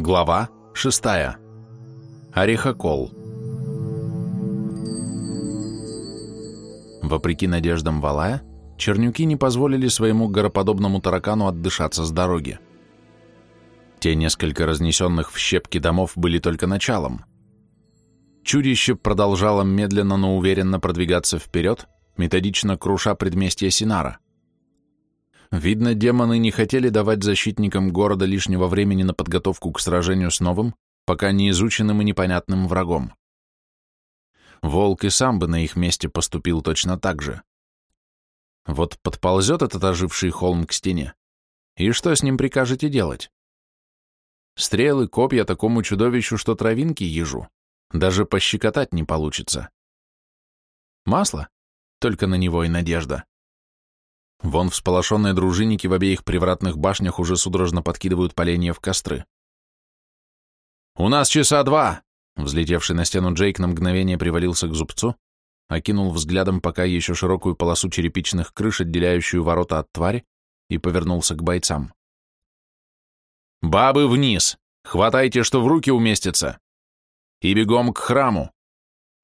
Глава 6. Орехокол. Вопреки надеждам Валая, чернюки не позволили своему гороподобному таракану отдышаться с дороги. Те несколько разнесенных в щепки домов были только началом. Чудище продолжало медленно, но уверенно продвигаться вперед, методично круша предместья Синара. Видно, демоны не хотели давать защитникам города лишнего времени на подготовку к сражению с новым, пока не изученным и непонятным врагом. Волк и сам бы на их месте поступил точно так же. Вот подползет этот оживший холм к стене, и что с ним прикажете делать? Стрелы, копья такому чудовищу, что травинки ежу, даже пощекотать не получится. Масло? Только на него и надежда. Вон всполошенные дружинники в обеих привратных башнях уже судорожно подкидывают поленья в костры. «У нас часа два!» Взлетевший на стену Джейк на мгновение привалился к зубцу, окинул взглядом пока еще широкую полосу черепичных крыш, отделяющую ворота от твари, и повернулся к бойцам. «Бабы вниз! Хватайте, что в руки уместится! И бегом к храму!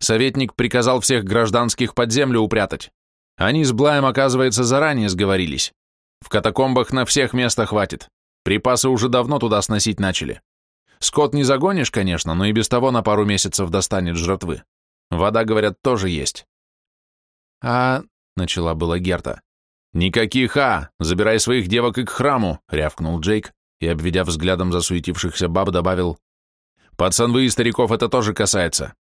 Советник приказал всех гражданских под землю упрятать. Они с Блаем, оказывается, заранее сговорились. В катакомбах на всех места хватит. Припасы уже давно туда сносить начали. Скот не загонишь, конечно, но и без того на пару месяцев достанет жратвы. Вода, говорят, тоже есть. А... — начала была Герта. «Никаких «а!» Забирай своих девок и к храму!» — рявкнул Джейк и, обведя взглядом засуетившихся баб, добавил. «Пацанвы и стариков это тоже касается.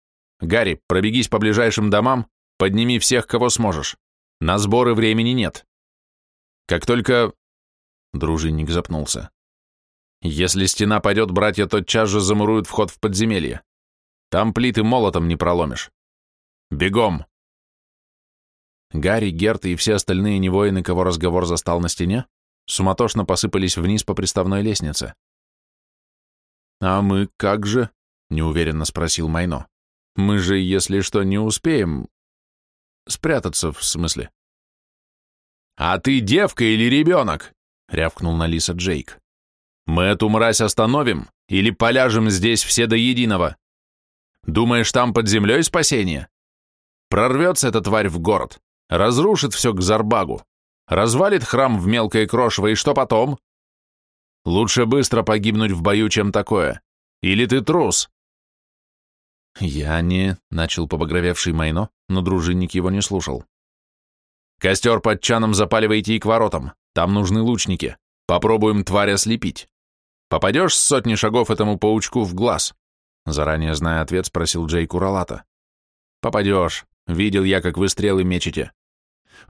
Гарри, пробегись по ближайшим домам, подними всех, кого сможешь. На сборы времени нет. Как только... Дружинник запнулся. Если стена пойдет, братья тотчас же замуруют вход в подземелье. Там плиты молотом не проломишь. Бегом! Гарри, Герт и все остальные невоины, кого разговор застал на стене, суматошно посыпались вниз по приставной лестнице. «А мы как же?» — неуверенно спросил Майно. «Мы же, если что, не успеем. Спрятаться, в смысле. «А ты девка или ребенок?» — рявкнул на Лиса Джейк. «Мы эту мразь остановим или поляжем здесь все до единого? Думаешь, там под землей спасение? Прорвется эта тварь в город, разрушит все к Зарбагу, развалит храм в мелкое крошево, и что потом? Лучше быстро погибнуть в бою, чем такое. Или ты трус?» «Я не...» — начал побагровевший Майно, но дружинник его не слушал. «Костер под чаном запаливайте и к воротам. Там нужны лучники. Попробуем тварь ослепить. Попадешь с сотни шагов этому паучку в глаз?» Заранее зная ответ, спросил Джей Куралата. «Попадешь. Видел я, как вы стрелы мечете.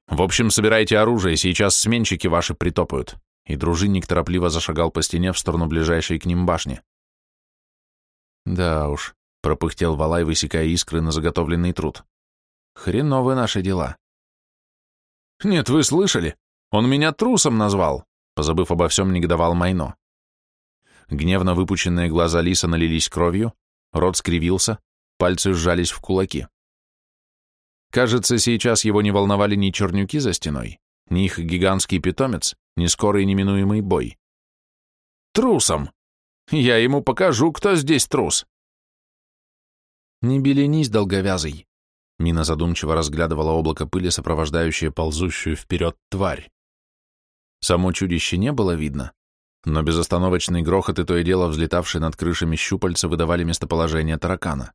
В общем, собирайте оружие, сейчас сменщики ваши притопают». И дружинник торопливо зашагал по стене в сторону ближайшей к ним башни. «Да уж, пропыхтел Валай, высекая искры на заготовленный труд. Хреновы наши дела. Нет, вы слышали? Он меня трусом назвал, позабыв обо всем, негодовал Майно. Гневно выпученные глаза лиса налились кровью, рот скривился, пальцы сжались в кулаки. Кажется, сейчас его не волновали ни чернюки за стеной, ни их гигантский питомец, ни скорый неминуемый бой. Трусом! Я ему покажу, кто здесь трус. «Не беленись, долговязый!» Мина задумчиво разглядывала облако пыли, сопровождающее ползущую вперед тварь. Само чудище не было видно, но безостановочный грохот и то и дело взлетавшие над крышами щупальца выдавали местоположение таракана.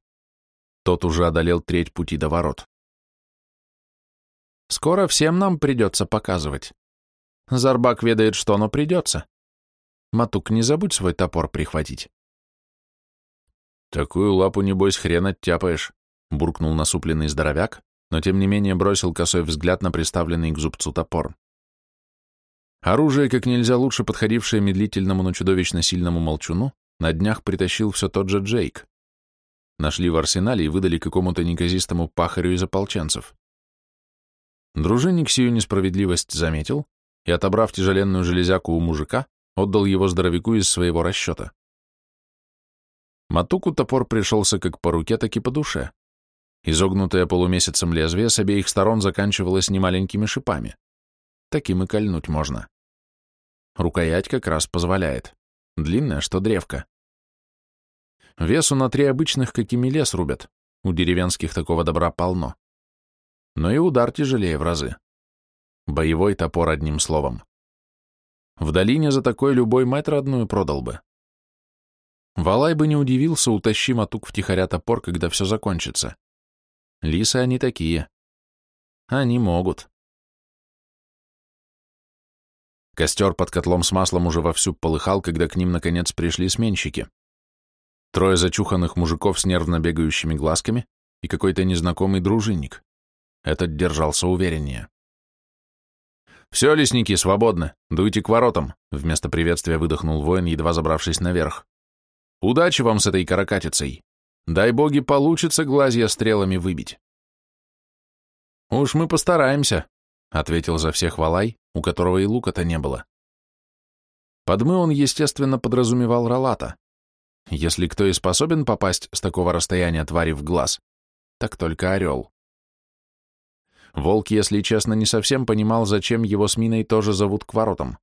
Тот уже одолел треть пути до ворот. «Скоро всем нам придется показывать. Зарбак ведает, что оно придется. Матук, не забудь свой топор прихватить». «Такую лапу, небось, хрен оттяпаешь», — буркнул насупленный здоровяк, но тем не менее бросил косой взгляд на приставленный к зубцу топор. Оружие, как нельзя лучше подходившее медлительному, но чудовищно сильному молчуну, на днях притащил все тот же Джейк. Нашли в арсенале и выдали какому-то неказистому пахарю из ополченцев. Дружинник сию несправедливость заметил и, отобрав тяжеленную железяку у мужика, отдал его здоровяку из своего расчета. Матуку топор пришелся как по руке, так и по душе. Изогнутое полумесяцем лезвие с обеих сторон заканчивалось немаленькими шипами. Таким и кольнуть можно. Рукоять как раз позволяет. Длинная, что древко. Весу на три обычных, какими лес рубят. У деревенских такого добра полно. Но и удар тяжелее в разы. Боевой топор, одним словом. В долине за такой любой мэтр одную продал бы. Валай бы не удивился, утащи матук втихаря топор, когда все закончится. Лисы они такие. Они могут. Костер под котлом с маслом уже вовсю полыхал, когда к ним наконец пришли сменщики. Трое зачуханных мужиков с нервно бегающими глазками и какой-то незнакомый дружинник. Этот держался увереннее. «Все, лесники, свободны. Дуйте к воротам», — вместо приветствия выдохнул воин, едва забравшись наверх. «Удачи вам с этой каракатицей. Дай боги, получится глазья стрелами выбить». «Уж мы постараемся», — ответил за всех Валай, у которого и лука-то не было. Подмы он, естественно, подразумевал Ролата. Если кто и способен попасть с такого расстояния твари в глаз, так только орел. Волк, если честно, не совсем понимал, зачем его с Миной тоже зовут к воротам.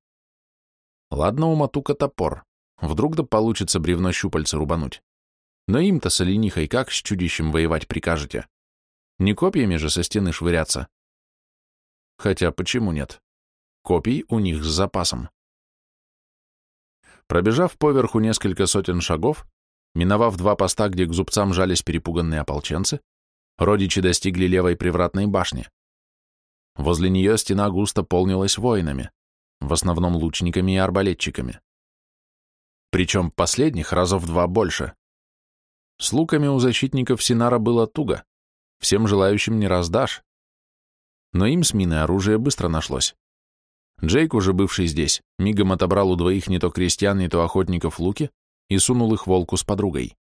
Ладно, у Матука топор. Вдруг да получится бревно щупальца рубануть. Но им-то с оленихой как с чудищем воевать прикажете? Не копьями же со стены швыряться. Хотя почему нет? Копий у них с запасом. Пробежав поверху несколько сотен шагов, миновав два поста, где к зубцам жались перепуганные ополченцы, родичи достигли левой привратной башни. Возле нее стена густо полнилась воинами, в основном лучниками и арбалетчиками. Причем последних раза в два больше. С луками у защитников Синара было туго, всем желающим не раздашь. Но им с миной оружие быстро нашлось. Джейк, уже бывший здесь, мигом отобрал у двоих не то крестьян, не то охотников луки и сунул их волку с подругой.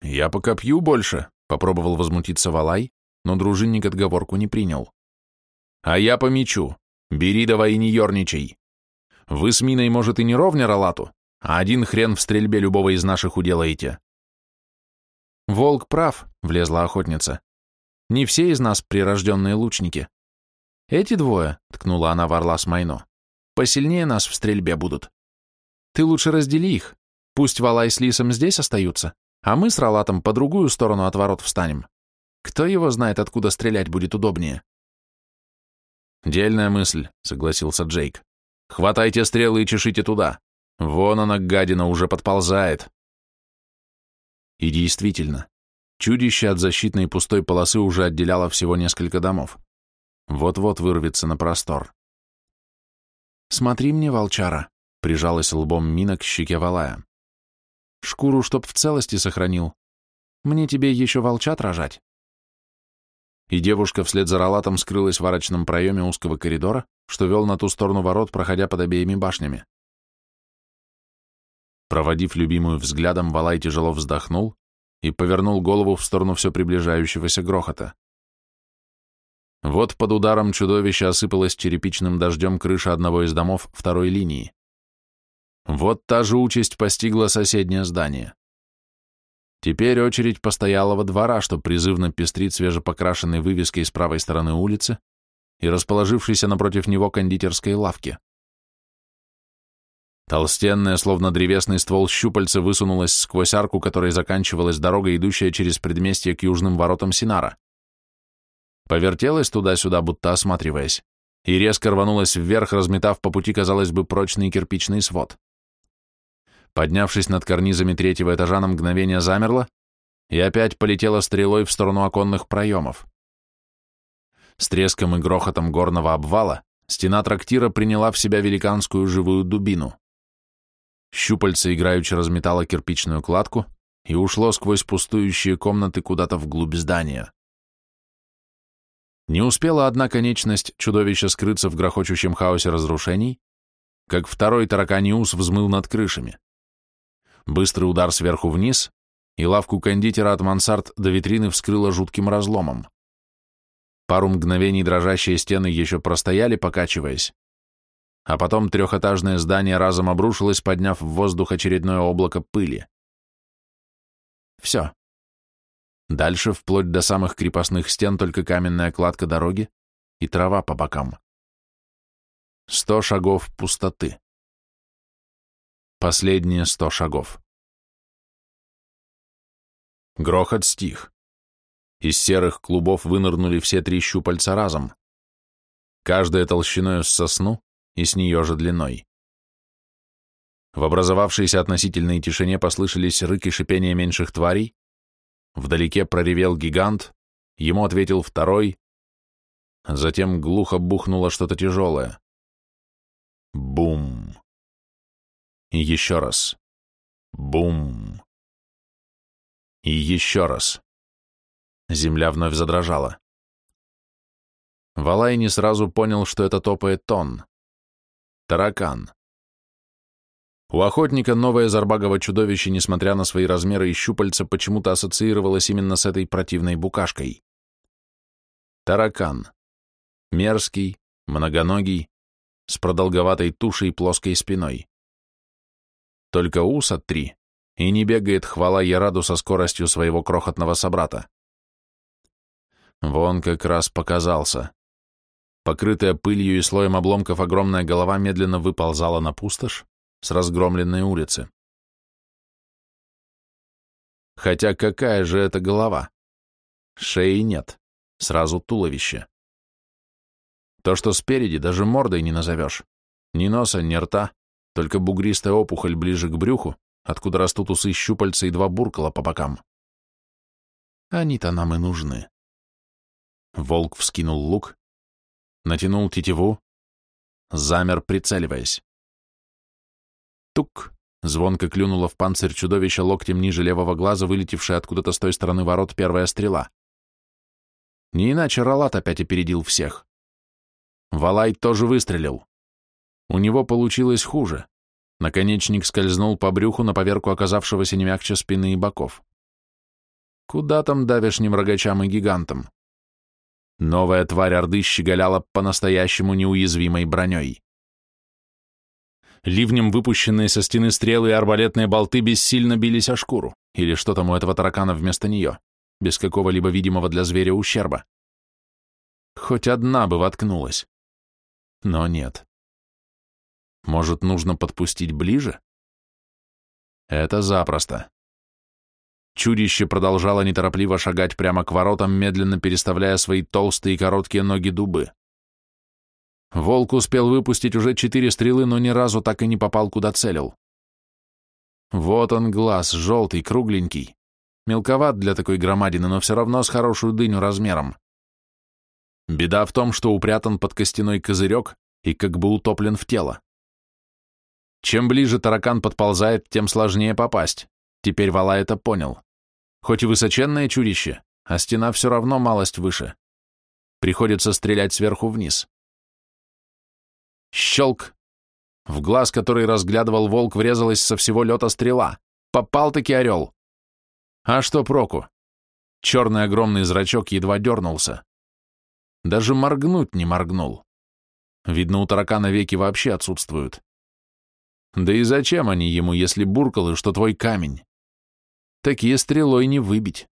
«Я пока пью больше», — попробовал возмутиться Валай, но дружинник отговорку не принял. «А я по мечу. Бери давай и не ерничай. Вы с Миной, может, и не ровня Ролату, а один хрен в стрельбе любого из наших уделаете». «Волк прав», — влезла охотница. «Не все из нас прирожденные лучники. Эти двое, — ткнула она в орла с Майно, — посильнее нас в стрельбе будут. Ты лучше раздели их. Пусть Валай с Лисом здесь остаются, а мы с Ролатом по другую сторону от ворот встанем. Кто его знает, откуда стрелять будет удобнее?» «Дельная мысль», — согласился Джейк. «Хватайте стрелы и чешите туда. Вон она, гадина, уже подползает». И действительно, чудище от защитной пустой полосы уже отделяло всего несколько домов. Вот-вот вырвется на простор. «Смотри мне, волчара», — прижалась лбом Мина к щеке Валая. «Шкуру чтоб в целости сохранил. Мне тебе еще волчат рожать». И девушка вслед за Ролатом скрылась в арочном проеме узкого коридора, что вел на ту сторону ворот, проходя под обеими башнями. Проводив любимую взглядом, Валай тяжело вздохнул и повернул голову в сторону все приближающегося грохота. Вот под ударом чудовища осыпалась черепичным дождем крыша одного из домов второй линии. Вот та же участь постигла соседнее здание. Теперь очередь постоялого двора, что призывно пестрит свежепокрашенной вывеской с правой стороны улицы и расположившейся напротив него кондитерской лавки. Толстенная, словно древесный ствол щупальца высунулась сквозь арку, которой заканчивалась дорога, идущая через предместье к южным воротам Синара повертелась туда-сюда, будто осматриваясь, и резко рванулась вверх, разметав по пути, казалось бы, прочный кирпичный свод. Поднявшись над карнизами третьего этажа, на мгновение замерла и опять полетела стрелой в сторону оконных проемов. С треском и грохотом горного обвала стена трактира приняла в себя великанскую живую дубину. Щупальце играючи разметало кирпичную кладку и ушло сквозь пустующие комнаты куда-то вглубь здания. Не успела одна конечность чудовища скрыться в грохочущем хаосе разрушений, как второй тараканиус взмыл над крышами. Быстрый удар сверху вниз, и лавку кондитера от мансард до витрины вскрыло жутким разломом. Пару мгновений дрожащие стены еще простояли, покачиваясь, а потом трехэтажное здание разом обрушилось, подняв в воздух очередное облако пыли. Все. Дальше, вплоть до самых крепостных стен, только каменная кладка дороги и трава по бокам. Сто шагов пустоты. Последние сто шагов. Грохот стих. Из серых клубов вынырнули все три щупальца разом. Каждая толщиной с сосну и с нее же длиной. В образовавшейся относительной тишине послышались рыки шипения меньших тварей. Вдалеке проревел гигант, ему ответил второй. Затем глухо бухнуло что-то тяжелое. Бум. И еще раз. Бум. И еще раз. Земля вновь задрожала. Валай не сразу понял, что это топает тон. Таракан. У охотника новое зарбагово чудовище, несмотря на свои размеры и щупальца, почему-то ассоциировалось именно с этой противной букашкой. Таракан. Мерзкий, многоногий, с продолговатой тушей и плоской спиной. Только ус от три, и не бегает хвала Яраду со скоростью своего крохотного собрата. Вон как раз показался. Покрытая пылью и слоем обломков огромная голова медленно выползала на пустошь с разгромленной улицы. Хотя какая же это голова? Шеи нет, сразу туловище. То, что спереди, даже мордой не назовешь. Ни носа, ни рта, только бугристая опухоль ближе к брюху, откуда растут усы щупальца и два буркала по бокам. Они-то нам и нужны. Волк вскинул лук, натянул тетиву, замер, прицеливаясь. Тук! Звонко клюнула в панцирь чудовища локтем ниже левого глаза, вылетевшая откуда-то с той стороны ворот первая стрела. Не иначе Ралат опять опередил всех. Валай тоже выстрелил. У него получилось хуже. Наконечник скользнул по брюху на поверку оказавшегося не мягче спины и боков. Куда там давешним рогачам и гигантам? Новая тварь Орды щеголяла по-настоящему неуязвимой броней. Ливнем выпущенные со стены стрелы и арбалетные болты бессильно бились о шкуру, или что там у этого таракана вместо нее, без какого-либо видимого для зверя ущерба. Хоть одна бы воткнулась. Но нет. Может, нужно подпустить ближе? Это запросто. Чудище продолжало неторопливо шагать прямо к воротам, медленно переставляя свои толстые и короткие ноги дубы. Волк успел выпустить уже четыре стрелы, но ни разу так и не попал, куда целил. Вот он глаз, желтый, кругленький. Мелковат для такой громадины, но все равно с хорошую дыню размером. Беда в том, что упрятан под костяной козырек и как бы утоплен в тело. Чем ближе таракан подползает, тем сложнее попасть. Теперь Вала это понял. Хоть и высоченное чудище, а стена все равно малость выше. Приходится стрелять сверху вниз. Щелк! В глаз, который разглядывал волк, врезалась со всего лета стрела. Попал-таки орел. А что проку? Черный огромный зрачок едва дернулся. Даже моргнуть не моргнул. Видно, у таракана веки вообще отсутствуют. Да и зачем они ему, если буркалы, что твой камень? Такие стрелой не выбить.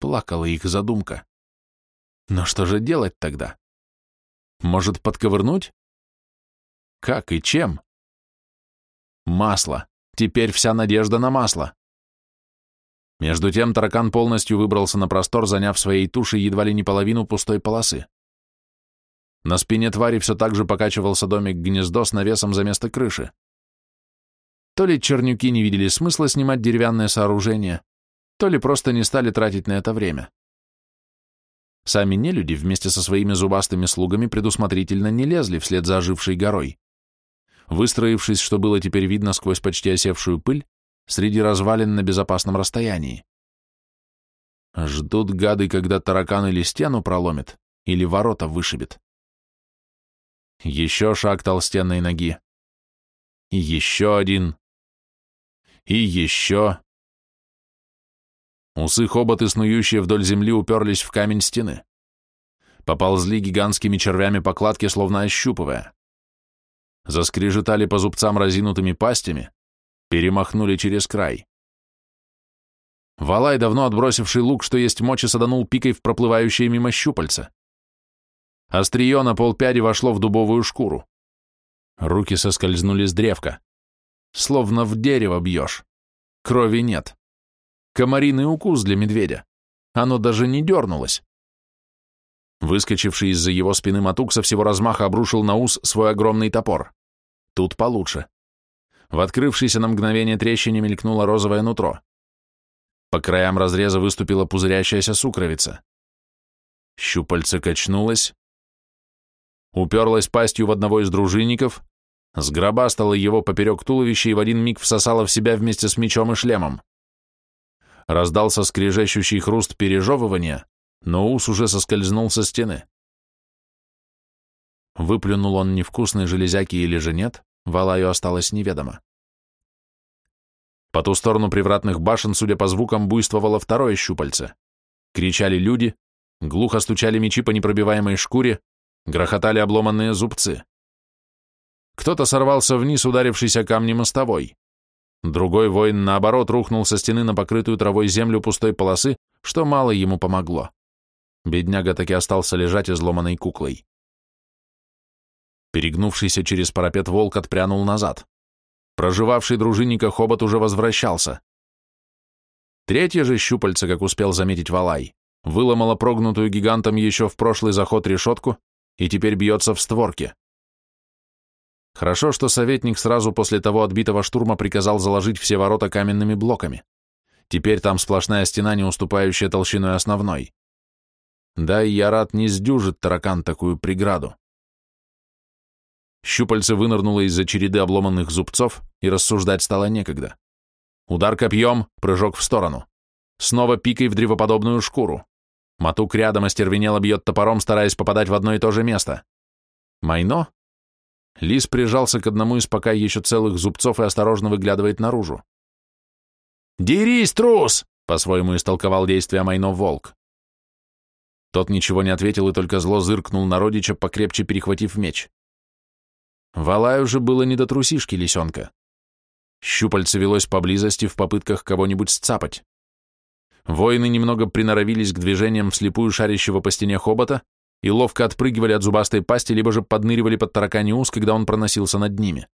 Плакала их задумка. Но что же делать тогда? Может, подковырнуть? Как и чем? Масло. Теперь вся надежда на масло. Между тем таракан полностью выбрался на простор, заняв своей тушей едва ли не половину пустой полосы. На спине твари все так же покачивался домик-гнездо с навесом за место крыши. То ли чернюки не видели смысла снимать деревянное сооружение, то ли просто не стали тратить на это время. Сами нелюди вместе со своими зубастыми слугами предусмотрительно не лезли вслед за ожившей горой. Выстроившись, что было теперь видно сквозь почти осевшую пыль, среди развалин на безопасном расстоянии. Ждут гады, когда таракан или стену проломит, или ворота вышибет. Еще шаг толстенной ноги. И еще один. И еще. Усы хоботы, снующие вдоль земли, уперлись в камень стены. Поползли гигантскими червями по кладке, словно ощупывая. Заскрежетали по зубцам разинутыми пастями, перемахнули через край. Валай, давно отбросивший лук, что есть мочи, саданул пикой в проплывающее мимо щупальца. Острие на полпяди вошло в дубовую шкуру. Руки соскользнули с древка. Словно в дерево бьешь. Крови нет. Комариный укус для медведя. Оно даже не дернулось. Выскочивший из-за его спины Матук со всего размаха обрушил на ус свой огромный топор. Тут получше. В открывшейся на мгновение трещине мелькнуло розовое нутро. По краям разреза выступила пузырящаяся сукровица. Щупальце качнулось, уперлась пастью в одного из дружинников, сгробастала его поперек туловища и в один миг всосала в себя вместе с мечом и шлемом. Раздался скрежещущий хруст пережевывания, но ус уже соскользнул со стены. Выплюнул он невкусные железяки или же нет, Валаю осталось неведомо. По ту сторону привратных башен, судя по звукам, буйствовало второе щупальце. Кричали люди, глухо стучали мечи по непробиваемой шкуре, грохотали обломанные зубцы. Кто-то сорвался вниз, ударившись о камни мостовой. Другой воин, наоборот, рухнул со стены на покрытую травой землю пустой полосы, что мало ему помогло. Бедняга таки остался лежать изломанной куклой. Перегнувшийся через парапет волк отпрянул назад. Проживавший дружинника хобот уже возвращался. Третье же щупальце, как успел заметить Валай, выломало прогнутую гигантом еще в прошлый заход решетку и теперь бьется в створке. Хорошо, что советник сразу после того отбитого штурма приказал заложить все ворота каменными блоками. Теперь там сплошная стена, не уступающая толщиной основной. Да и я рад не сдюжит таракан такую преграду. Щупальце вынырнуло из-за череды обломанных зубцов, и рассуждать стало некогда. Удар копьем, прыжок в сторону. Снова пикой в древоподобную шкуру. Матук рядом остервенело бьет топором, стараясь попадать в одно и то же место. Майно? Лис прижался к одному из пока еще целых зубцов и осторожно выглядывает наружу. «Дерись, трус!» — по-своему истолковал действия Майно волк. Тот ничего не ответил и только зло зыркнул на родича, покрепче перехватив меч. Валаю же было не до трусишки лисенка. Щупальце велось поблизости в попытках кого-нибудь сцапать. Воины немного приноровились к движениям вслепую шарящего по стене хобота и ловко отпрыгивали от зубастой пасти, либо же подныривали под таракани ус, когда он проносился над ними.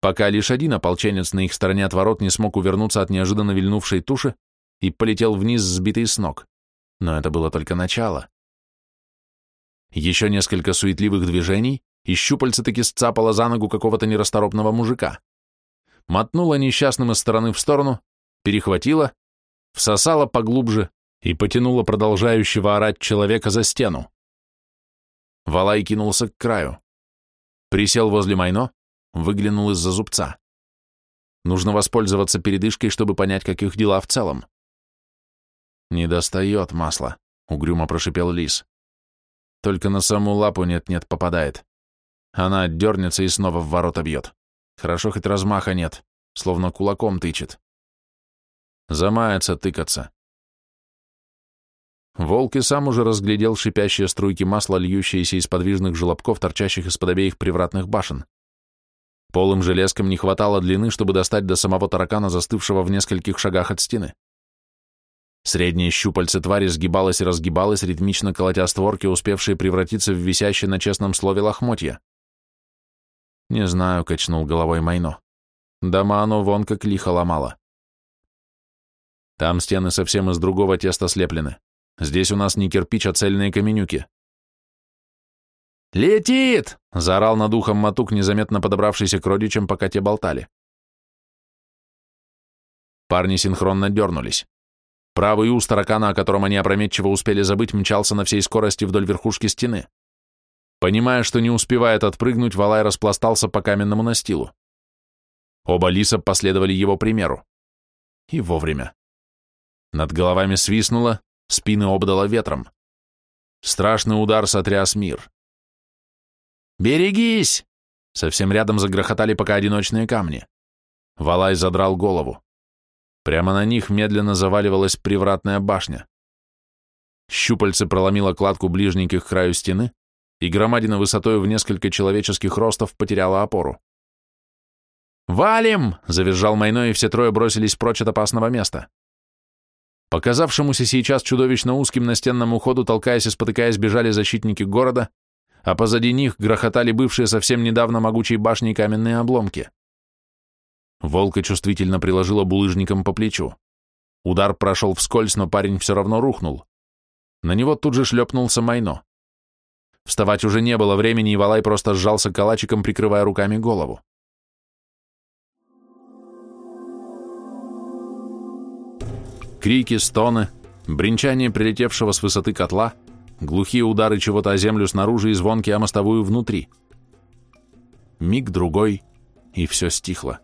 Пока лишь один ополченец на их стороне от ворот не смог увернуться от неожиданно вильнувшей туши и полетел вниз, сбитый с ног. Но это было только начало. Еще несколько суетливых движений, и щупальце таки сцапало за ногу какого-то нерасторопного мужика. Мотнула несчастным из стороны в сторону, перехватила, всосала поглубже и потянула продолжающего орать человека за стену. Валай кинулся к краю. Присел возле Майно, выглянул из-за зубца. Нужно воспользоваться передышкой, чтобы понять, как их дела в целом. «Не достает масла», — угрюмо прошипел лис. «Только на саму лапу нет-нет попадает. Она отдернется и снова в ворота бьет. Хорошо, хоть размаха нет, словно кулаком тычет. Замается тыкаться. Волк и сам уже разглядел шипящие струйки масла, льющиеся из подвижных желобков, торчащих из-под обеих привратных башен. Полым железком не хватало длины, чтобы достать до самого таракана, застывшего в нескольких шагах от стены. Среднее щупальце твари сгибалось и разгибалось, ритмично колотя створки, успевшие превратиться в висящее на честном слове лохмотья. «Не знаю», — качнул головой Майно. «Дома оно вон как лихо ломало. Там стены совсем из другого теста слеплены. Здесь у нас не кирпич, а цельные каменюки». «Летит!» — заорал над ухом Матук, незаметно подобравшийся к родичам, пока те болтали. Парни синхронно дернулись. Правый ус таракана, о котором они опрометчиво успели забыть, мчался на всей скорости вдоль верхушки стены. Понимая, что не успевает отпрыгнуть, Валай распластался по каменному настилу. Оба лиса последовали его примеру. И вовремя. Над головами свистнуло, спины обдало ветром. Страшный удар сотряс мир. «Берегись!» Совсем рядом загрохотали пока одиночные камни. Валай задрал голову. Прямо на них медленно заваливалась привратная башня. Щупальце проломило кладку ближненьких к краю стены, и громадина высотой в несколько человеческих ростов потеряла опору. «Валим!» — завизжал Майно, и все трое бросились прочь от опасного места. Показавшемуся сейчас чудовищно узким настенному ходу, толкаясь и спотыкаясь, бежали защитники города, а позади них грохотали бывшие совсем недавно могучей башни каменные обломки. Волка чувствительно приложила булыжником по плечу. Удар прошел вскользь, но парень все равно рухнул. На него тут же шлепнулся Майно. Вставать уже не было времени, и Валай просто сжался калачиком, прикрывая руками голову. Крики, стоны, бренчание прилетевшего с высоты котла, глухие удары чего-то о землю снаружи и звонкие о мостовую внутри. Миг другой, и все стихло.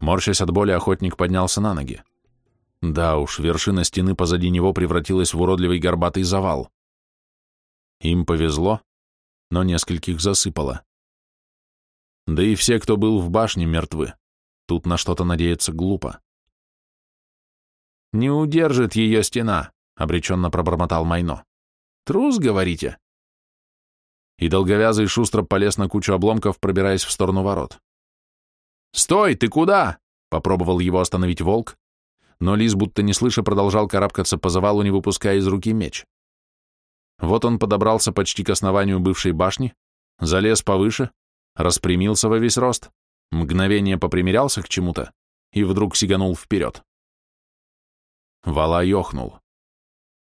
Морщась от боли, охотник поднялся на ноги. Да уж, вершина стены позади него превратилась в уродливый горбатый завал. Им повезло, но нескольких засыпало. Да и все, кто был в башне, мертвы. Тут на что-то надеяться глупо. «Не удержит ее стена», — обреченно пробормотал Майно. «Трус, говорите?» И долговязый шустро полез на кучу обломков, пробираясь в сторону ворот. «Стой, ты куда?» — попробовал его остановить волк, но лис, будто не слыша, продолжал карабкаться по завалу, не выпуская из руки меч. Вот он подобрался почти к основанию бывшей башни, залез повыше, распрямился во весь рост, мгновение попримерялся к чему-то и вдруг сиганул вперед. Вала ёхнул.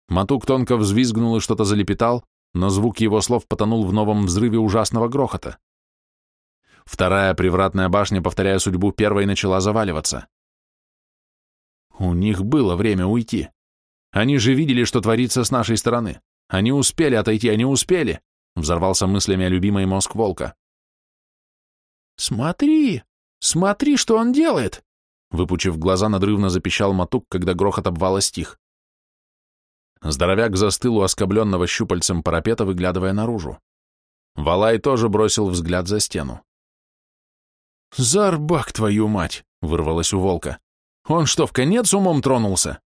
Матук тонко взвизгнул и что-то залепетал, но звук его слов потонул в новом взрыве ужасного грохота. Вторая привратная башня, повторяя судьбу первой, начала заваливаться. У них было время уйти. Они же видели, что творится с нашей стороны. Они успели отойти, они успели, взорвался мыслями о любимой мозг волка. Смотри, смотри, что он делает, Выпучив глаза, надрывно запищал Матук, когда грохот обвала стих. Здоровяк застыл у оскобленного щупальцем парапета, выглядывая наружу. Валай тоже бросил взгляд за стену. «Зарбак, твою мать!» — вырвалось у волка. «Он что, в конец умом тронулся?»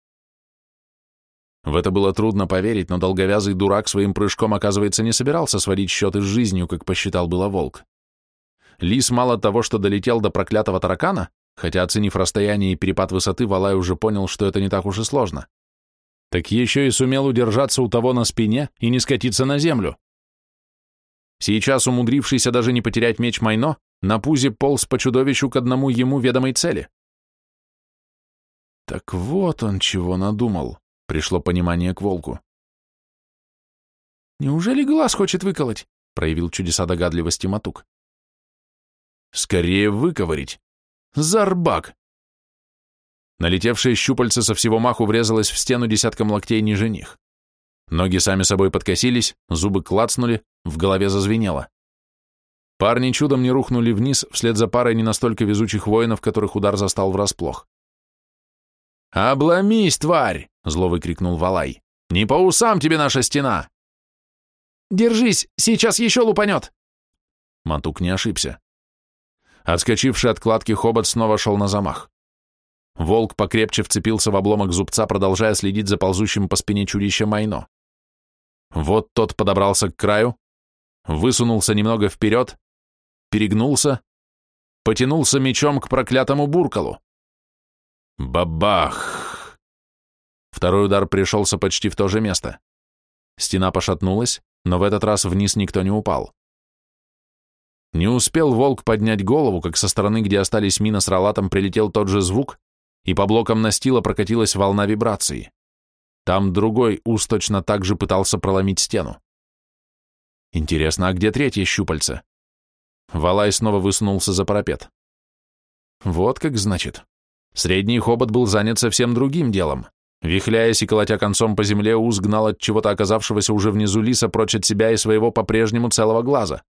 В это было трудно поверить, но долговязый дурак своим прыжком, оказывается, не собирался сводить счеты с жизнью, как посчитал было волк. Лис мало того, что долетел до проклятого таракана, хотя, оценив расстояние и перепад высоты, Валай уже понял, что это не так уж и сложно. Так еще и сумел удержаться у того на спине и не скатиться на землю. Сейчас, умудрившийся даже не потерять меч Майно, на пузе полз по чудовищу к одному ему ведомой цели. Так вот он чего надумал, пришло понимание к волку. «Неужели глаз хочет выколоть?» — проявил чудеса догадливости Матук. «Скорее выковырить», Зарбак! Налетевшее щупальце со всего маху врезалось в стену десятком локтей ниже них. Ноги сами собой подкосились, зубы клацнули, в голове зазвенело. Парни чудом не рухнули вниз вслед за парой не настолько везучих воинов, которых удар застал врасплох. «Обломись, тварь!» — зло выкрикнул Валай. «Не по усам тебе наша стена!» «Держись, сейчас еще лупанет!» Матук не ошибся. Отскочивший от кладки хобот снова шел на замах. Волк покрепче вцепился в обломок зубца, продолжая следить за ползущим по спине чудища Майно. Вот тот подобрался к краю, высунулся немного вперед, перегнулся, потянулся мечом к проклятому буркалу. Бабах! Второй удар пришелся почти в то же место. Стена пошатнулась, но в этот раз вниз никто не упал. Не успел волк поднять голову, как со стороны, где остались мина с ролатом, прилетел тот же звук, и по блокам настила прокатилась волна вибрации. Там другой ус точно так же пытался проломить стену. Интересно, а где третье щупальце? Валай снова высунулся за парапет. Вот как значит. Средний хобот был занят совсем другим делом. Вихляясь и колотя концом по земле, ус гнал от чего-то оказавшегося уже внизу лиса прочь от себя и своего по-прежнему целого глаза.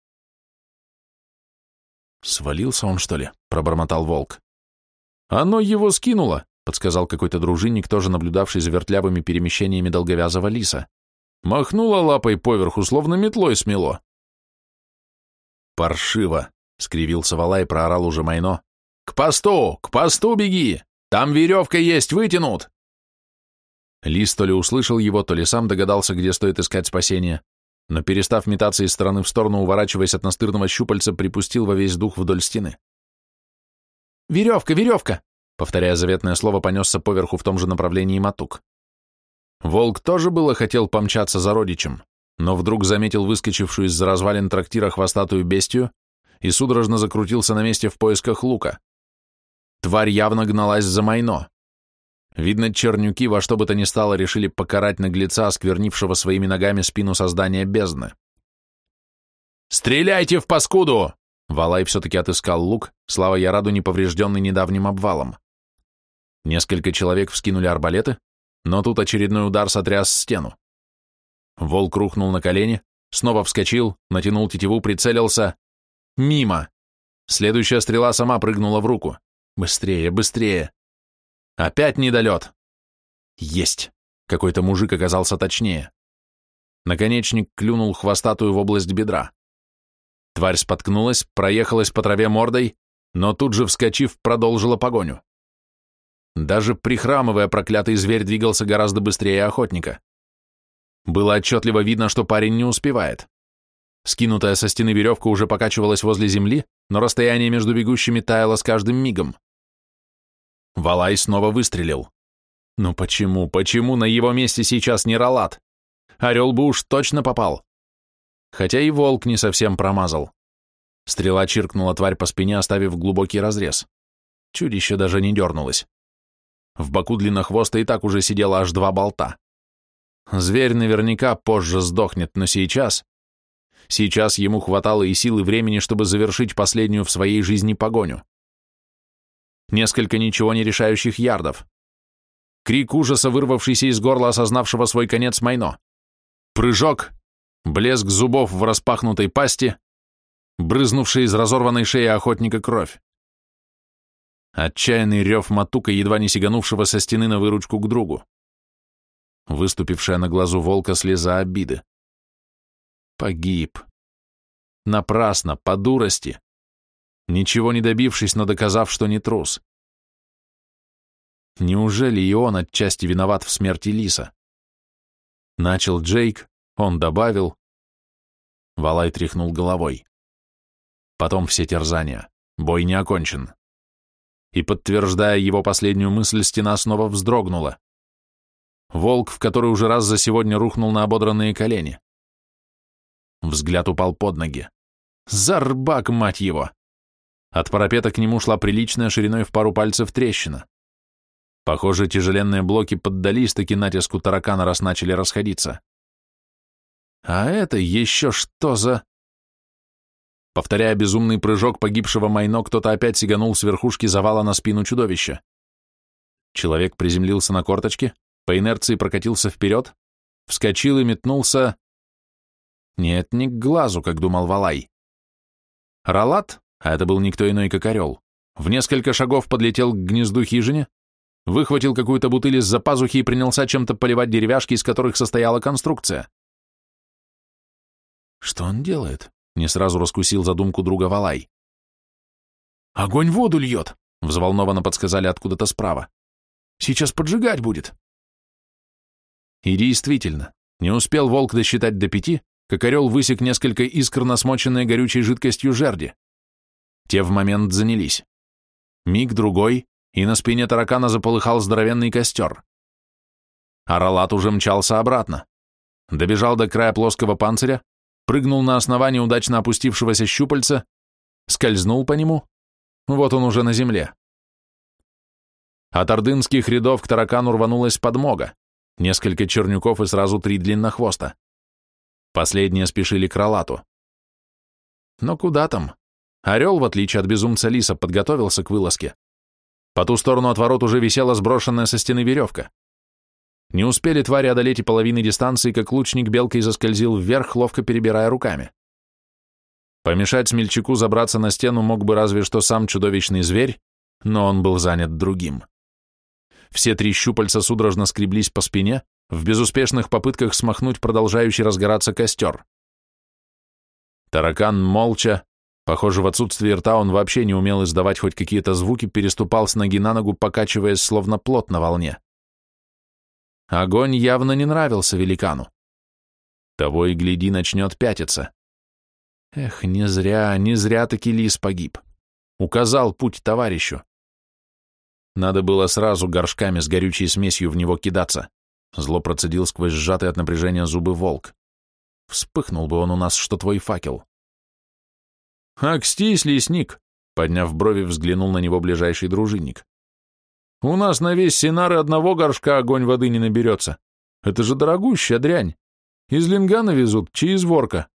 «Свалился он, что ли?» — пробормотал волк. «Оно его скинуло», — подсказал какой-то дружинник, тоже наблюдавший за вертлявыми перемещениями долговязого лиса. Махнула лапой поверху, словно метлой смело. «Паршиво!» — скривился Вала и проорал уже Майно. «К посту! К посту беги! Там веревка есть, вытянут!» Лис то ли услышал его, то ли сам догадался, где стоит искать спасение, но, перестав метаться из стороны в сторону, уворачиваясь от настырного щупальца, припустил во весь дух вдоль стены. «Веревка, веревка!» Повторяя заветное слово, понесся поверху в том же направлении Матук. Волк тоже было хотел помчаться за родичем, но вдруг заметил выскочившую из-за развалин трактира хвостатую бестию и судорожно закрутился на месте в поисках лука. Тварь явно гналась за Майно. Видно, чернюки во что бы то ни стало решили покарать наглеца, осквернившего своими ногами спину создания бездны. «Стреляйте в паскуду!» Валай все-таки отыскал лук, слава Яраду, не поврежденный недавним обвалом. Несколько человек вскинули арбалеты, но тут очередной удар сотряс стену. Волк рухнул на колени, снова вскочил, натянул тетиву, прицелился. Мимо! Следующая стрела сама прыгнула в руку. Быстрее, быстрее! Опять недолет! Есть! Какой-то мужик оказался точнее. Наконечник клюнул хвостатую в область бедра. Тварь споткнулась, проехалась по траве мордой, но тут же, вскочив, продолжила погоню. Даже прихрамывая, проклятый зверь двигался гораздо быстрее охотника. Было отчетливо видно, что парень не успевает. Скинутая со стены веревка уже покачивалась возле земли, но расстояние между бегущими таяло с каждым мигом. Валай снова выстрелил. Но почему, почему на его месте сейчас не Ралат? Орел бы уж точно попал хотя и волк не совсем промазал. Стрела чиркнула тварь по спине, оставив глубокий разрез. Чудище даже не дернулось. В боку длиннохвоста и так уже сидело аж два болта. Зверь наверняка позже сдохнет, но сейчас... Сейчас ему хватало и сил, и времени, чтобы завершить последнюю в своей жизни погоню. Несколько ничего не решающих ярдов. Крик ужаса, вырвавшийся из горла осознавшего свой конец Майно. Прыжок, блеск зубов в распахнутой пасти, брызнувшая из разорванной шеи охотника кровь. Отчаянный рев матука, едва не сиганувшего со стены на выручку к другу. Выступившая на глазу волка слеза обиды. Погиб. Напрасно, по дурости. Ничего не добившись, но доказав, что не трус. Неужели и он отчасти виноват в смерти Лиса? Начал Джейк, он добавил. Валай тряхнул головой. Потом все терзания. Бой не окончен. И, подтверждая его последнюю мысль, стена снова вздрогнула. Волк, в который уже раз за сегодня рухнул на ободранные колени. Взгляд упал под ноги. Зарбак, мать его! От парапета к нему шла приличная шириной в пару пальцев трещина. Похоже, тяжеленные блоки поддались таки натиску таракана, раз начали расходиться. А это еще что за... Повторяя безумный прыжок погибшего Майно, кто-то опять сиганул с верхушки завала на спину чудовища. Человек приземлился на корточки, по инерции прокатился вперед, вскочил и метнулся... Нет, не к глазу, как думал Валай. Ралат, а это был никто иной, как орел, в несколько шагов подлетел к гнезду хижине, выхватил какую-то бутыль из-за пазухи и принялся чем-то поливать деревяшки, из которых состояла конструкция. Что он делает? Не сразу раскусил задумку друга Валай. Огонь воду льет, взволнованно подсказали откуда-то справа. Сейчас поджигать будет. И действительно, не успел волк досчитать до пяти, как орел высек несколько искр, насмоченные горючей жидкостью жерди. Те в момент занялись. Миг-другой, и на спине таракана заполыхал здоровенный костер. Аралат уже мчался обратно. Добежал до края плоского панциря, прыгнул на основание удачно опустившегося щупальца, скользнул по нему, вот он уже на земле. От ордынских рядов к таракану рванулась подмога, несколько чернюков и сразу три длиннохвоста. Последние спешили к Ролату. Но куда там? Орел, в отличие от безумца Лиса, подготовился к вылазке. По ту сторону от ворот уже висела сброшенная со стены веревка. Не успели твари одолеть и половины дистанции, как лучник белкой заскользил вверх, ловко перебирая руками. Помешать смельчаку забраться на стену мог бы разве что сам чудовищный зверь, но он был занят другим. Все три щупальца судорожно скреблись по спине, в безуспешных попытках смахнуть продолжающий разгораться костер. Таракан молча, похоже, в отсутствии рта он вообще не умел издавать хоть какие-то звуки, переступал с ноги на ногу, покачиваясь словно плот на волне. Огонь явно не нравился великану. Того и гляди, начнет пятиться. Эх, не зря, не зря таки лис погиб. Указал путь товарищу. Надо было сразу горшками с горючей смесью в него кидаться. Зло процедил сквозь сжатые от напряжения зубы волк. Вспыхнул бы он у нас, что твой факел. «Акстись, лесник!» — подняв брови, взглянул на него ближайший дружинник. У нас на весь Синар одного горшка огонь воды не наберется. Это же дорогущая дрянь. Из Лингана везут, через ворка.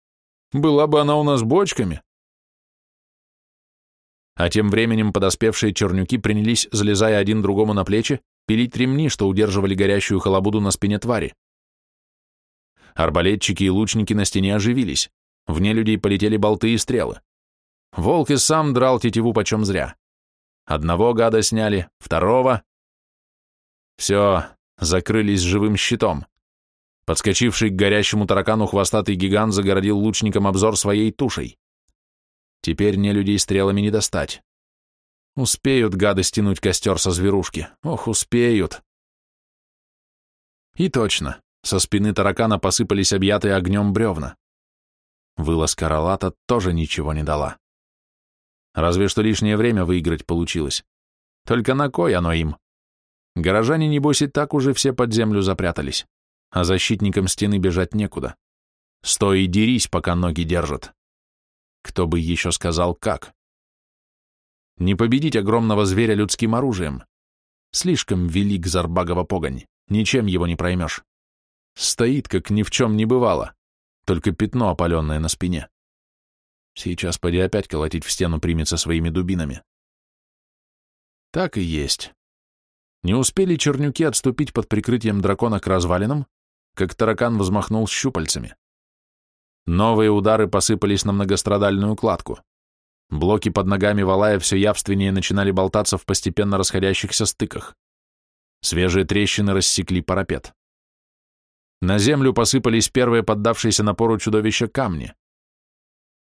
Была бы она у нас бочками. А тем временем подоспевшие чернюки принялись, залезая один другому на плечи, пилить ремни, что удерживали горящую халабуду на спине твари. Арбалетчики и лучники на стене оживились. Вне людей полетели болты и стрелы. Волк и сам драл тетиву почем зря. Одного гада сняли, второго. Все, закрылись живым щитом. Подскочивший к горящему таракану хвостатый гигант загородил лучникам обзор своей тушей. Теперь не людей стрелами не достать. Успеют гады стянуть костер со зверушки. Ох, успеют. И точно, со спины таракана посыпались объятые огнем бревна. Вылазка Ролата тоже ничего не дала. Разве что лишнее время выиграть получилось. Только на кой оно им? Горожане, небось, и так уже все под землю запрятались, а защитникам стены бежать некуда. Стой и дерись, пока ноги держат. Кто бы еще сказал, как? Не победить огромного зверя людским оружием. Слишком велик Зарбагова погонь, ничем его не проймешь. Стоит, как ни в чем не бывало, только пятно опаленное на спине. Сейчас поди опять колотить в стену примется своими дубинами. Так и есть. Не успели чернюки отступить под прикрытием дракона к развалинам, как таракан взмахнул щупальцами. Новые удары посыпались на многострадальную кладку. Блоки под ногами валая все явственнее начинали болтаться в постепенно расходящихся стыках. Свежие трещины рассекли парапет. На землю посыпались первые поддавшиеся напору чудовища камни.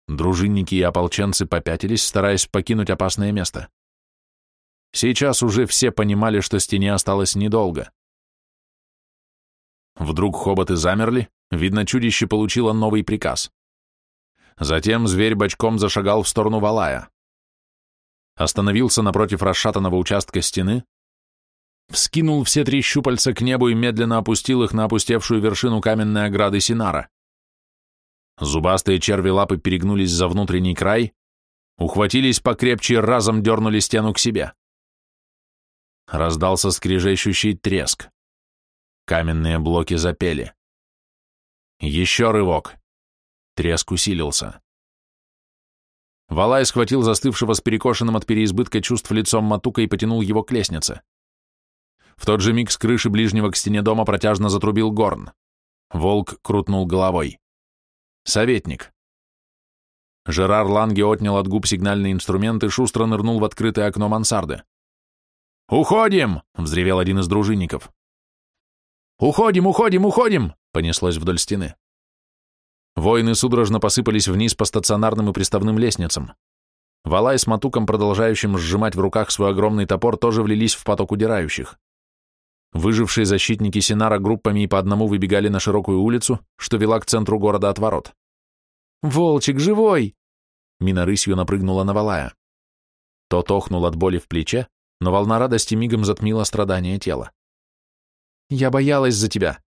Дружинники и ополченцы попятились, стараясь покинуть опасное место. Сейчас уже все понимали, что стене осталось недолго. Вдруг хоботы замерли, видно, чудище получило новый приказ. Затем зверь бочком зашагал в сторону Валая. Остановился напротив расшатанного участка стены, вскинул все три щупальца к небу и медленно опустил их на опустевшую вершину каменной ограды Синара. Зубастые черви лапы перегнулись за внутренний край, ухватились покрепче и разом дернули стену к себе. Раздался скрежещущий треск. Каменные блоки запели. Еще рывок. Треск усилился. Валай схватил застывшего с перекошенным от переизбытка чувств лицом Матука и потянул его к лестнице. В тот же миг с крыши ближнего к стене дома протяжно затрубил горн. Волк крутнул головой. Советник. Жерар Ланге отнял от губ сигнальный инструмент и шустро нырнул в открытое окно мансарды. «Уходим!» — взревел один из дружинников. «Уходим, уходим, уходим!» — понеслось вдоль стены. Воины судорожно посыпались вниз по стационарным и приставным лестницам. Валай с Матуком, продолжающим сжимать в руках свой огромный топор, тоже влились в поток удирающих. Выжившие защитники Синара группами и по одному выбегали на широкую улицу, что вела к центру города от ворот. «Волчик, живой!» Мина рысью напрыгнула на Валая. Тот охнул от боли в плече, но волна радости мигом затмила страдания тела. «Я боялась за тебя!»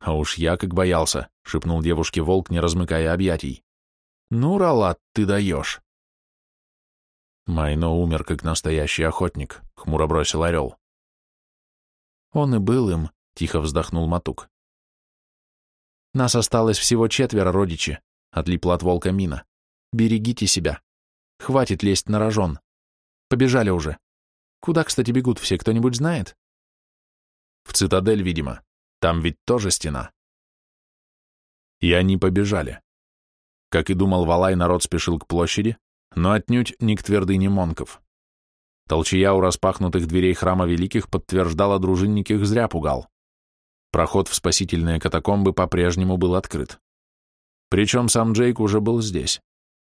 «А уж я как боялся», — шепнул девушке волк, не размыкая объятий. «Ну, Ралат, ты даешь!» Майно умер, как настоящий охотник, — хмуро бросил орел. Он и был им, тихо вздохнул Матук. Нас осталось всего четверо, родичи, отлипла от волка Мина. Берегите себя. Хватит лезть на рожон. Побежали уже. Куда, кстати, бегут все, кто-нибудь знает? В цитадель, видимо. Там ведь тоже стена. И они побежали. Как и думал Валай, народ спешил к площади, но отнюдь не к твердыне Монков. Толчья у распахнутых дверей храма великих подтверждала дружинник их зря пугал. Проход в спасительные катакомбы по-прежнему был открыт. Причем сам Джейк уже был здесь.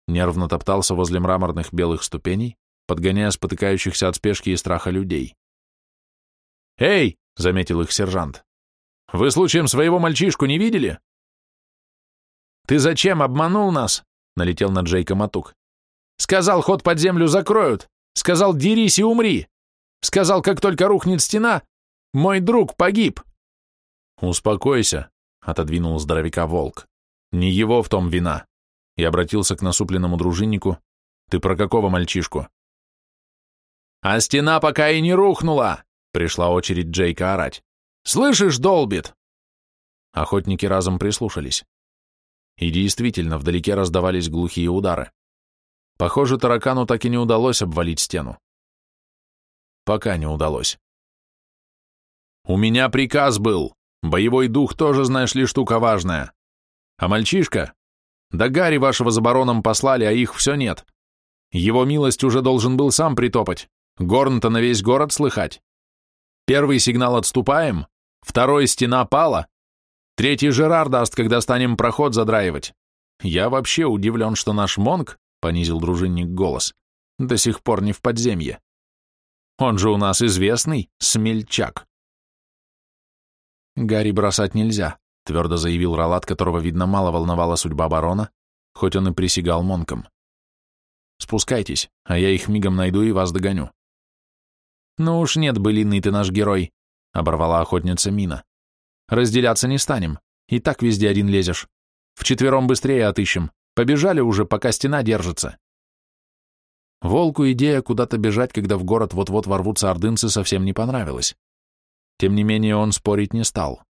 Нервно топтался возле мраморных белых ступеней, подгоняя спотыкающихся от спешки и страха людей. «Эй!» — заметил их сержант. «Вы случаем своего мальчишку не видели?» «Ты зачем обманул нас?» — налетел на Джейка Матук. «Сказал, ход под землю закроют. Сказал, дерись и умри. Сказал, как только рухнет стена, мой друг погиб. Успокойся, отодвинул здоровяка волк. Не его в том вина. И обратился к насупленному дружиннику. Ты про какого мальчишку? А стена пока и не рухнула, Пришла очередь Джейка орать. «Слышишь, долбит!» Охотники разом прислушались. И действительно, вдалеке раздавались глухие удары. Похоже, таракану так и не удалось обвалить стену. Пока не удалось. «У меня приказ был. Боевой дух тоже, знаешь ли, штука важная. А мальчишка? Да Гарри вашего за бароном послали, а их все нет. Его милость уже должен был сам притопать. Горн-то на весь город слыхать. Первый сигнал отступаем, второй стена пала, третий Жерар даст, когда станем проход задраивать. Я вообще удивлен, что наш Монг, — понизил дружинник голос, — до сих пор не в подземье. Он же у нас известный смельчак. Гарри бросать нельзя, твердо заявил Ралат, которого, видно, мало волновала судьба барона, хоть он и присягал монкам. Спускайтесь, а я их мигом найду и вас догоню. Ну уж нет, былинный ты наш герой, оборвала охотница Мина. Разделяться не станем, и так везде один лезешь. Вчетвером быстрее отыщем. Побежали уже, пока стена держится. Волку идея куда-то бежать, когда в город вот-вот ворвутся ордынцы, совсем не понравилась. Тем не менее он спорить не стал.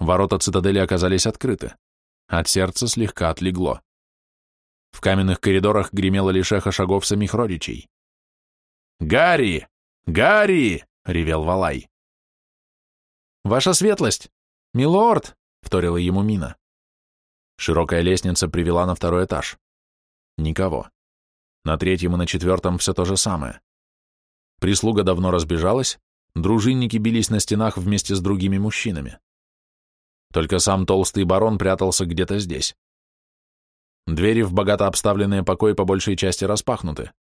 Ворота цитадели оказались открыты. От сердца слегка отлегло. В каменных коридорах гремело лишь эхо шагов самих родичей. «Гарри! Гарри!» — ревел Валай. «Ваша светлость! Милорд!» — вторила ему Мина. Широкая лестница привела на второй этаж. Никого. На третьем и на четвертом все то же самое. Прислуга давно разбежалась, дружинники бились на стенах вместе с другими мужчинами. Только сам толстый барон прятался где-то здесь. Двери в богато обставленные покои по большей части распахнуты.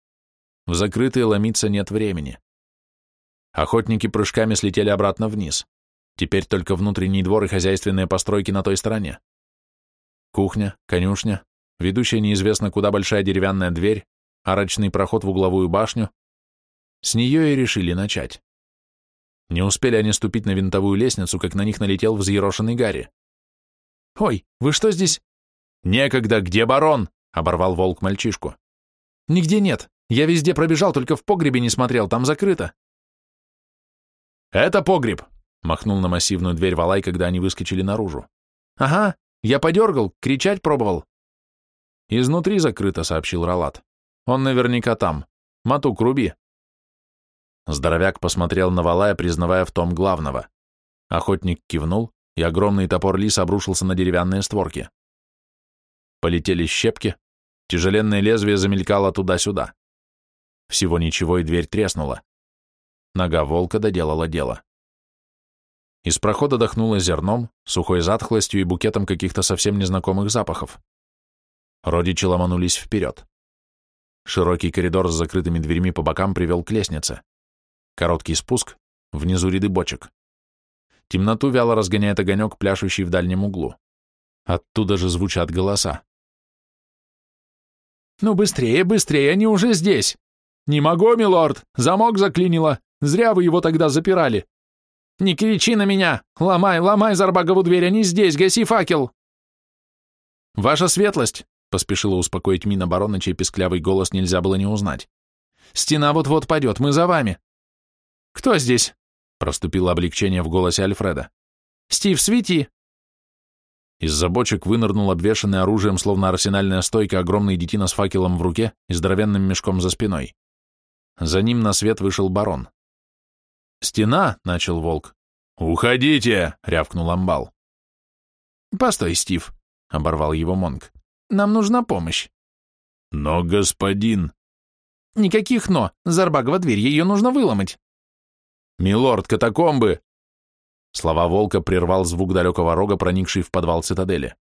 В закрытые ломиться нет времени. Охотники прыжками слетели обратно вниз. Теперь только внутренний двор и хозяйственные постройки на той стороне. Кухня, конюшня, ведущая неизвестно куда большая деревянная дверь, арочный проход в угловую башню. С нее и решили начать. Не успели они ступить на винтовую лестницу, как на них налетел взъерошенный Гарри. «Ой, вы что здесь?» «Некогда, где барон?» — оборвал волк мальчишку. «Нигде нет. Я везде пробежал, только в погребе не смотрел, там закрыто». «Это погреб!» — махнул на массивную дверь Валай, когда они выскочили наружу. «Ага, я подергал, кричать пробовал». «Изнутри закрыто», — сообщил Ралат. «Он наверняка там. Матук, руби». Здоровяк посмотрел на Валая, признавая в том главного. Охотник кивнул, и огромный топор лис обрушился на деревянные створки. Полетели щепки, тяжеленное лезвие замелькало туда-сюда. Всего ничего, и дверь треснула. Нога волка доделала дело. Из прохода дохнуло зерном, сухой затхлостью и букетом каких-то совсем незнакомых запахов. Родичи ломанулись вперед. Широкий коридор с закрытыми дверьми по бокам привел к лестнице. Короткий спуск, внизу ряды бочек. Темноту вяло разгоняет огонек, пляшущий в дальнем углу. Оттуда же звучат голоса. «Ну быстрее, быстрее, они уже здесь!» «Не могу, милорд! Замок заклинило! Зря вы его тогда запирали!» «Не кричи на меня! Ломай, ломай Зарбагову дверь, они здесь, гаси факел!» «Ваша светлость!» — поспешила успокоить Мина барона, чей песклявый голос нельзя было не узнать. «Стена вот-вот падет, мы за вами!» «Кто здесь?» — проступило облегчение в голосе Альфреда. «Стив, свети!» Из-за бочек вынырнул обвешанный оружием, словно арсенальная стойка, огромный детина с факелом в руке и здоровенным мешком за спиной. За ним на свет вышел барон. «Стена!» — начал волк. «Уходите!» — рявкнул амбал. «Постой, Стив!» — оборвал его Монг. «Нам нужна помощь». «Но, господин...» «Никаких «но». Зарбагова дверь, ее нужно выломать». «Милорд, катакомбы!» Слова волка прервал звук далекого рога, проникший в подвал цитадели.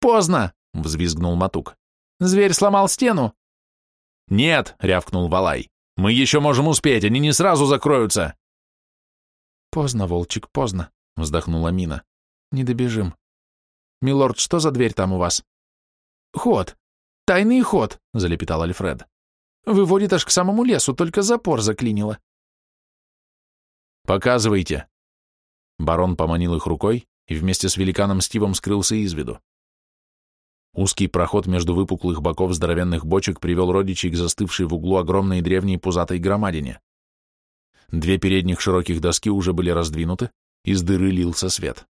«Поздно!» — взвизгнул Матук. «Зверь сломал стену!» «Нет!» — рявкнул Валай. «Мы еще можем успеть, они не сразу закроются!» «Поздно, волчик, поздно!» — вздохнула Мина. «Не добежим. Милорд, что за дверь там у вас?» «Ход. Тайный ход!» — залепетал Альфред. «Выводит аж к самому лесу, только запор заклинило». «Показывайте!» Барон поманил их рукой и вместе с великаном Стивом скрылся из виду. Узкий проход между выпуклых боков здоровенных бочек привел родичей к застывшей в углу огромной древней пузатой громадине. Две передних широких доски уже были раздвинуты, из дыры лился свет.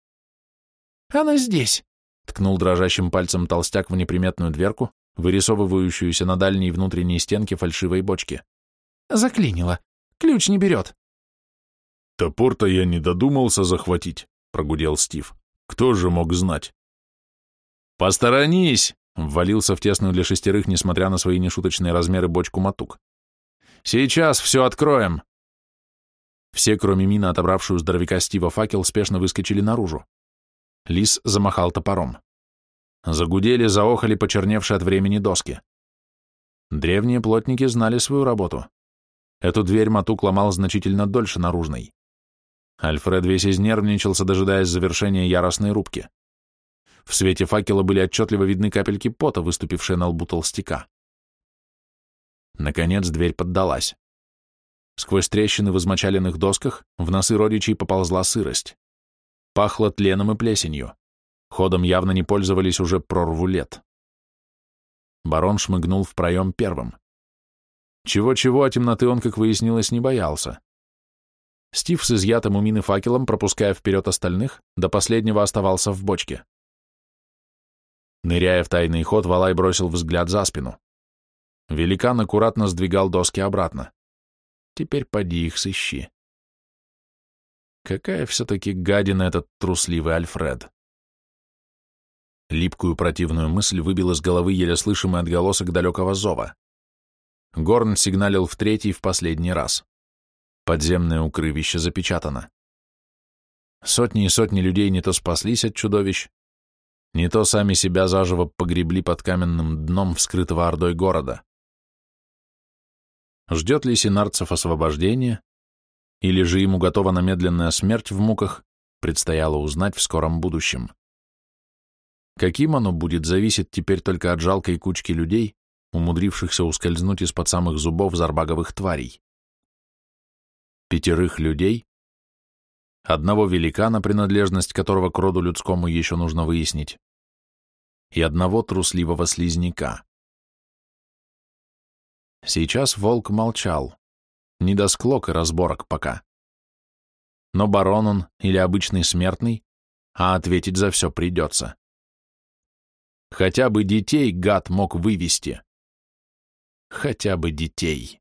«Она здесь!» — ткнул дрожащим пальцем толстяк в неприметную дверку, вырисовывающуюся на дальней внутренней стенке фальшивой бочки. «Заклинило. Ключ не берет». «Топор-то я не додумался захватить», — прогудел Стив. «Кто же мог знать?» «Посторонись!» — ввалился в тесную для шестерых, несмотря на свои нешуточные размеры, бочку матук. «Сейчас все откроем!» Все, кроме Мина, отобравшую здоровяка Стива факел, спешно выскочили наружу. Лис замахал топором. Загудели, заохали почерневшие от времени доски. Древние плотники знали свою работу. Эту дверь Матук ломал значительно дольше наружной. Альфред весь изнервничался, дожидаясь завершения яростной рубки. В свете факела были отчетливо видны капельки пота, выступившие на лбу толстяка. Наконец дверь поддалась. Сквозь трещины в измочаленных досках в носы родичей поползла сырость. Пахло тленом и плесенью. Ходом явно не пользовались уже прорву лет. Барон шмыгнул в проем первым. Чего-чего, а темноты он, как выяснилось, не боялся. Стив с изъятым у мины факелом, пропуская вперед остальных, до последнего оставался в бочке. Ныряя в тайный ход, Валай бросил взгляд за спину. Великан аккуратно сдвигал доски обратно. Теперь поди их сыщи. Какая все-таки гадина этот трусливый Альфред. Липкую противную мысль выбил из головы еле слышимый отголосок далекого зова. Горн сигналил в третий в последний раз. Подземное укрывище запечатано. Сотни и сотни людей не то спаслись от чудовищ, не то сами себя заживо погребли под каменным дном вскрытого ордой города. Ждет ли синарцев освобождение, или же ему готова намедленная смерть в муках, предстояло узнать в скором будущем. Каким оно будет, зависит теперь только от жалкой кучки людей, умудрившихся ускользнуть из-под самых зубов зарбаговых тварей. Пятерых людей, одного великана, принадлежность которого к роду людскому еще нужно выяснить, и одного трусливого слизняка. Сейчас волк молчал. Не до склок и разборок пока. Но барон он или обычный смертный, а ответить за все придется. Хотя бы детей гад мог вывести. Хотя бы детей.